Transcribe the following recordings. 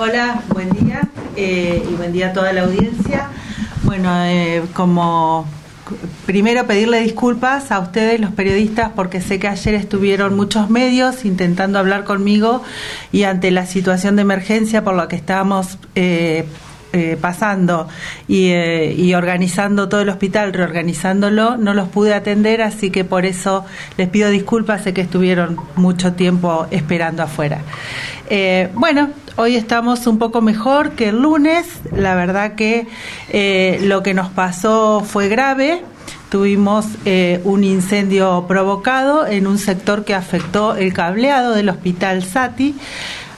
Hola, buen día eh, y buen día a toda la audiencia. Bueno, eh, como primero pedirle disculpas a ustedes, los periodistas, porque sé que ayer estuvieron muchos medios intentando hablar conmigo y ante la situación de emergencia por la que estábamos eh, eh, pasando eh, y, organizando todo el hospital, reorganizándolo, no los pude atender, así que por eso les pido disculpas, sé que estuvieron mucho tiempo esperando afuera. Eh, bueno, hoy estamos un poco mejor que el lunes, la verdad que lo que nos pasó fue grave. Tuvimos un incendio provocado en un sector que afectó el cableado del hospital Sati.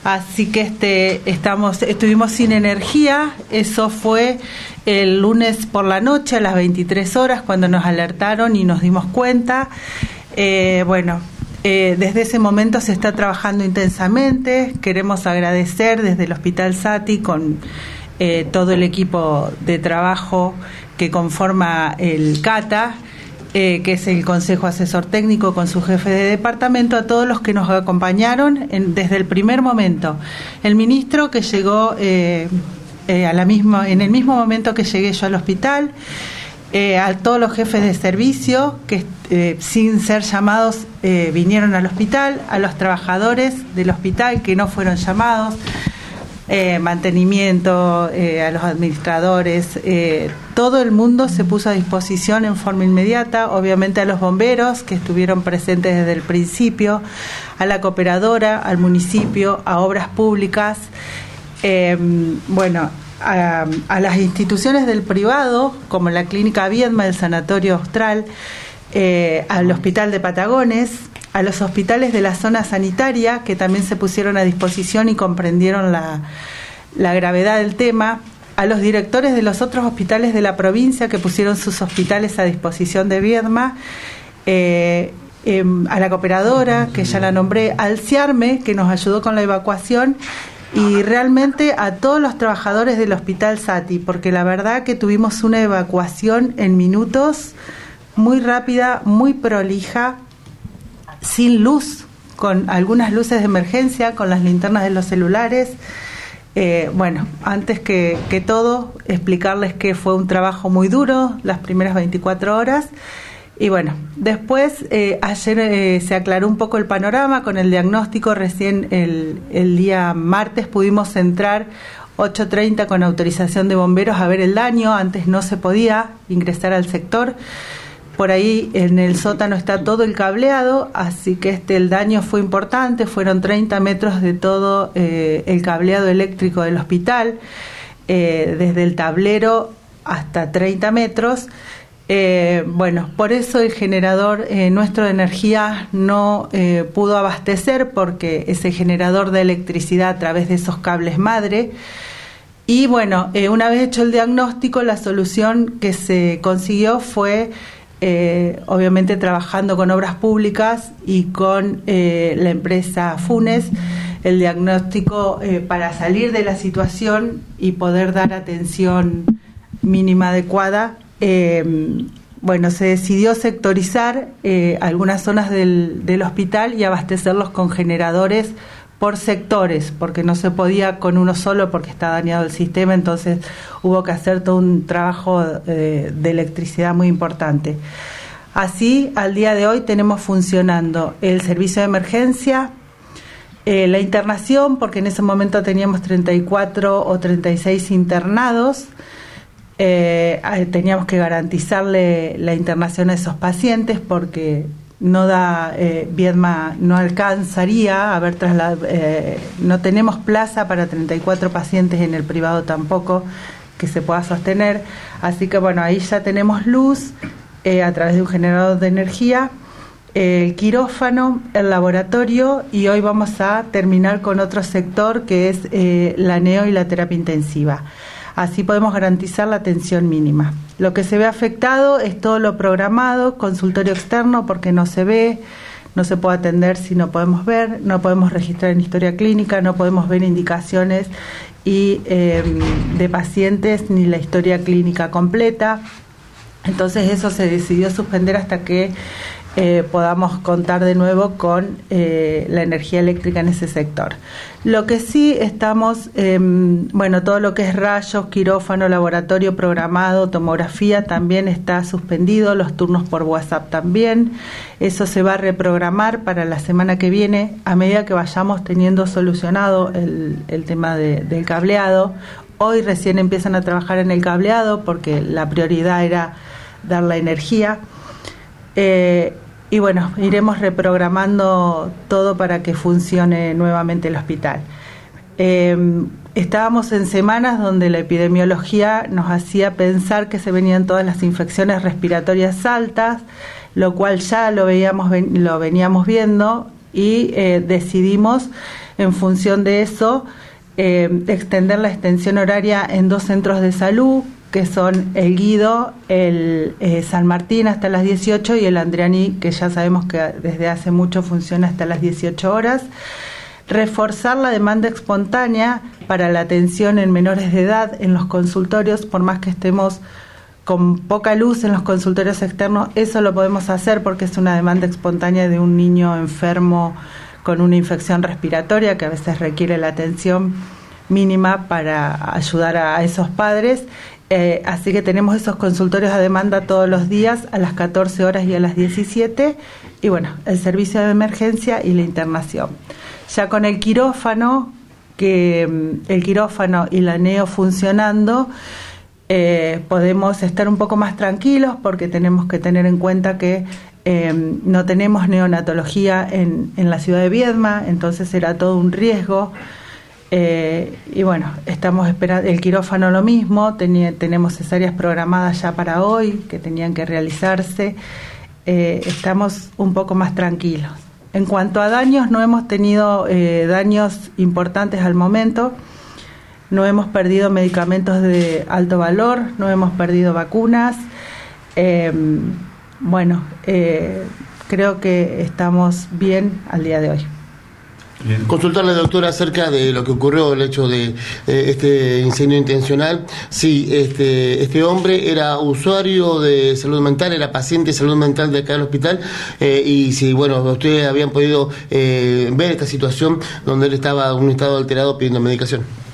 Así que este, estamos, estuvimos sin energía. Eso fue el lunes por la noche a las 23 horas cuando nos alertaron y nos dimos cuenta. Eh, bueno, eh, desde ese momento se está trabajando intensamente. Queremos agradecer desde el Hospital Sati con eh, todo el equipo de trabajo que conforma el CATA eh, que es el Consejo Asesor Técnico con su jefe de departamento, a todos los que nos acompañaron desde el primer momento. El ministro que llegó a la misma, en el mismo momento que llegué yo al hospital, a todos los jefes de servicio que sin ser llamados vinieron al hospital, a los trabajadores del hospital que no fueron llamados, eh, mantenimiento, eh, a los administradores, eh, todo el mundo se puso a disposición en forma inmediata, obviamente a los bomberos que estuvieron presentes desde el principio, a la cooperadora, al municipio, a obras públicas, bueno, a, las instituciones del privado, como la Clínica Viedma, el Sanatorio Austral, al Hospital de Patagones, a los hospitales de la zona sanitaria, que también se pusieron a disposición y comprendieron la, gravedad del tema, a los directores de los otros hospitales de la provincia que pusieron sus hospitales a disposición de Viedma, eh, em, a la cooperadora, que ya la nombré, al CIARME, que nos ayudó con la evacuación, y realmente a todos los trabajadores del Hospital Sati, porque la verdad que tuvimos una evacuación en minutos muy rápida, muy prolija, sin luz, con algunas luces de emergencia, con las linternas de los celulares. Eh, bueno, antes que, todo, explicarles que fue un trabajo muy duro, las primeras 24 horas. Y bueno, después, eh, ayer eh, se aclaró un poco el panorama con el diagnóstico. Recién el, el día martes pudimos entrar 8.30 con autorización de bomberos a ver el daño. Antes no se podía ingresar al sector por ahí en el sótano está todo el cableado, así que este el daño fue importante, fueron 30 metros de todo eh, el cableado eléctrico del hospital, desde el tablero hasta 30 metros. Eh, bueno, por eso el generador nuestro de energía no pudo abastecer porque ese generador de electricidad a través de esos cables madre. Y bueno, una vez hecho el diagnóstico, la solución que se consiguió fue eh, obviamente trabajando con obras públicas y con eh, la empresa Funes, el diagnóstico eh, para salir de la situación y poder dar atención mínima adecuada. Bueno, se decidió sectorizar algunas zonas del, del hospital y abastecerlos con generadores por sectores, porque no se podía con uno solo porque está dañado el sistema, entonces hubo que hacer todo un trabajo eh, de electricidad muy importante. Así, al día de hoy tenemos funcionando el servicio de emergencia, eh, la internación, porque en ese momento teníamos 34 o 36 internados, eh, teníamos que garantizarle la internación a esos pacientes porque no da, eh, Viedma no alcanzaría a ver eh, no tenemos plaza para 34 pacientes en el privado tampoco que se pueda sostener, así que bueno, ahí ya tenemos luz eh, a través de un generador de energía, el quirófano, el laboratorio y hoy vamos a terminar con otro sector que es eh, la neo y la terapia intensiva. Así podemos garantizar la atención mínima. Lo que se ve afectado es todo lo programado, consultorio externo porque no se ve, no se puede atender si no podemos ver, no podemos registrar en historia clínica, no podemos ver indicaciones y em, de pacientes ni la historia clínica completa. Entonces eso se decidió suspender hasta que eh, podamos contar de nuevo con eh, la energía eléctrica en ese sector. Lo que sí estamos, em, bueno, todo lo que es rayos, quirófano, laboratorio programado, tomografía también está suspendido, los turnos por WhatsApp también. Eso se va a reprogramar para la semana que viene a medida que vayamos teniendo solucionado el, tema del cableado. Hoy recién empiezan a trabajar en el cableado porque la prioridad era dar la energía. Eh, y bueno, iremos reprogramando todo para que funcione nuevamente el hospital. Eh, estábamos en semanas donde la epidemiología nos hacía pensar que se venían todas las infecciones respiratorias altas, lo cual ya lo, veíamos, lo veníamos viendo y eh, decidimos, en función de eso, extender la extensión horaria en dos centros de salud, que son el Guido, el eh, San Martín hasta las 18 y el Andriani, que ya sabemos que desde hace mucho funciona hasta las 18 horas. Reforzar la demanda espontánea para la atención en menores de edad en los consultorios, por más que estemos con poca luz en los consultorios externos, eso lo podemos hacer porque es una demanda espontánea de un niño enfermo con una infección respiratoria que a veces requiere la atención mínima para ayudar a esos padres eh, así que tenemos esos consultorios a demanda todos los días a las 14 horas y a las 17 y bueno, el servicio de emergencia y la internación. Ya con el quirófano, que mm, el quirófano y la neo funcionando, eh, podemos estar un poco más tranquilos porque tenemos que tener en cuenta que eh, no tenemos neonatología en, en la ciudad de Viedma, entonces será todo un riesgo. Eh, y bueno, estamos esperando, el quirófano lo mismo, tenemos cesáreas programadas ya para hoy que tenían que realizarse, eh, estamos un poco más tranquilos. En cuanto a daños, no hemos tenido eh, daños importantes al momento, no hemos perdido medicamentos de alto valor, no hemos perdido vacunas. bueno, creo que estamos bien al día de hoy. Consultarle, doctora, acerca de lo que ocurrió, el hecho de eh, este incendio intencional. Sí, este, este hombre era usuario de salud mental, era paciente de salud mental de acá del hospital, eh, y si, bueno, ustedes habían podido eh, ver esta situación donde él estaba en un estado alterado pidiendo medicación.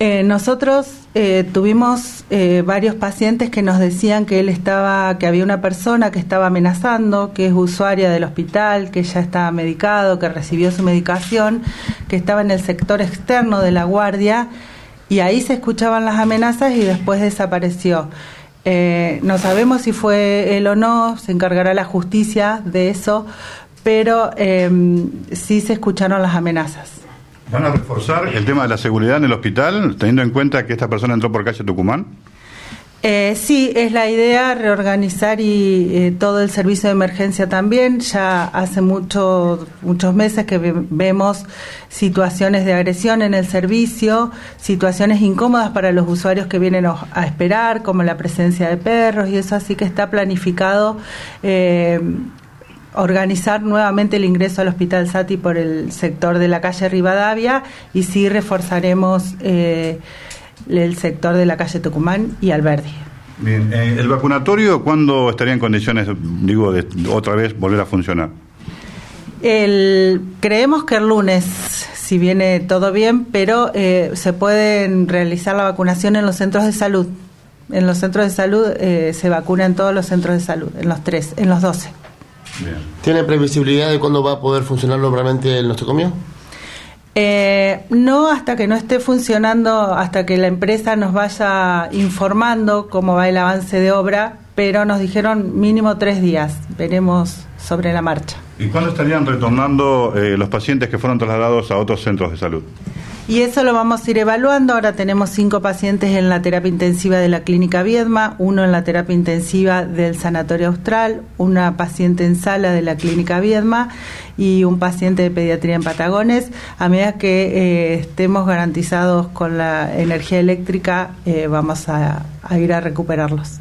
Eh, nosotros eh, tuvimos eh, varios pacientes que nos decían que él estaba, que había una persona que estaba amenazando, que es usuaria del hospital, que ya estaba medicado, que recibió su medicación, que estaba en el sector externo de la guardia y ahí se escuchaban las amenazas y después desapareció. no sabemos si fue él o no, se encargará la justicia de eso, pero sí se escucharon las amenazas. ¿Van a reforzar el tema de la seguridad en el hospital, teniendo en cuenta que esta persona entró por calle Tucumán? Eh, sí, es la idea reorganizar y eh, todo el servicio de emergencia también. Ya hace muchos muchos meses que vemos situaciones de agresión en el servicio, situaciones incómodas para los usuarios que vienen a esperar, como la presencia de perros y eso, así que está planificado. Eh, organizar nuevamente el ingreso al Hospital Sati por el sector de la calle Rivadavia y sí reforzaremos eh, el sector de la calle Tucumán y Alberdi. Bien, eh, ¿el vacunatorio cuándo estaría en condiciones, digo, de otra vez volver a funcionar? El, creemos que el lunes, si viene todo bien, pero eh, se puede realizar la vacunación en los centros de salud. En los centros de salud se vacuna en todos los centros de salud, en los tres, en los doce. ¿Tiene previsibilidad de cuándo va a poder funcionar normalmente el nosocomio? Eh, no hasta que no esté funcionando, hasta que la empresa nos vaya informando cómo va el avance de obra, pero nos dijeron mínimo tres días, veremos sobre la marcha. ¿Y cuándo estarían retornando eh, los pacientes que fueron trasladados a otros centros de salud? Y eso lo vamos a ir evaluando. Ahora tenemos cinco pacientes en la terapia intensiva de la Clínica Viedma, uno en la terapia intensiva del Sanatorio Austral, una paciente en sala de la Clínica Viedma y un paciente de pediatría en Patagones. A medida que eh, estemos garantizados con la energía eléctrica, eh, vamos a, ir a recuperarlos.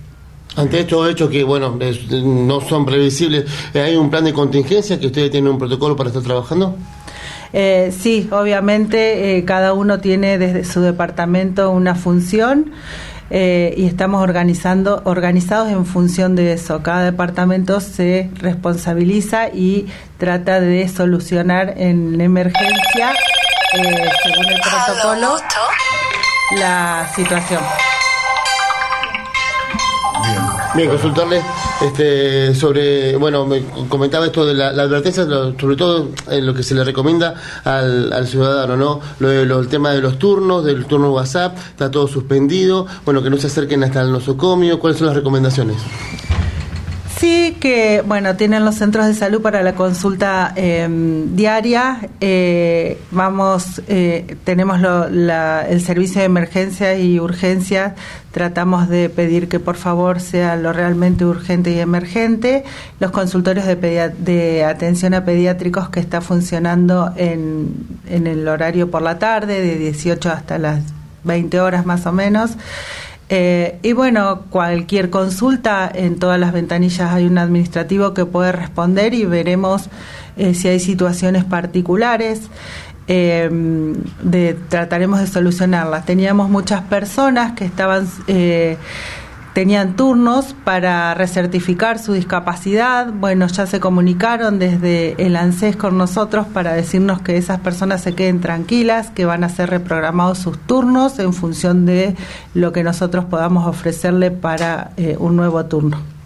Ante estos hechos que, bueno, no son previsibles, ¿hay un plan de contingencia que ustedes tienen un protocolo para estar trabajando? Eh, sí, obviamente eh, cada uno tiene desde su departamento una función. eh, y estamos organizando, organizados en función de eso. Cada departamento se responsabiliza y trata de solucionar en emergencia, eh, según el protocolo, la situación. Bien, consultarle este, sobre, bueno, me comentaba esto de la, advertencia, sobre todo en lo que se le recomienda al, ciudadano, ¿no? Lo, lo, el tema de los turnos, del turno WhatsApp, está todo suspendido, bueno, que no se acerquen hasta el nosocomio, ¿cuáles son las recomendaciones? Sí, que bueno, tienen los centros de salud para la consulta em, diaria. Eh, vamos, eh, tenemos el servicio de emergencia y urgencias. Tratamos de pedir que por favor sea lo realmente urgente y emergente. Los consultorios de, de atención a pediátricos que está funcionando en, en el horario por la tarde, de 18 hasta las 20 horas más o menos. Eh, y bueno, cualquier consulta, en todas las ventanillas hay un administrativo que puede responder y veremos eh, si hay situaciones particulares. Eh, de, trataremos de solucionarlas. Teníamos muchas personas que estaban tenían turnos para recertificar su discapacidad. Bueno, ya se comunicaron desde el ANSES con nosotros para decirnos que esas personas se queden tranquilas, que van a ser reprogramados sus turnos en función de lo que nosotros podamos ofrecerle para eh, un nuevo turno.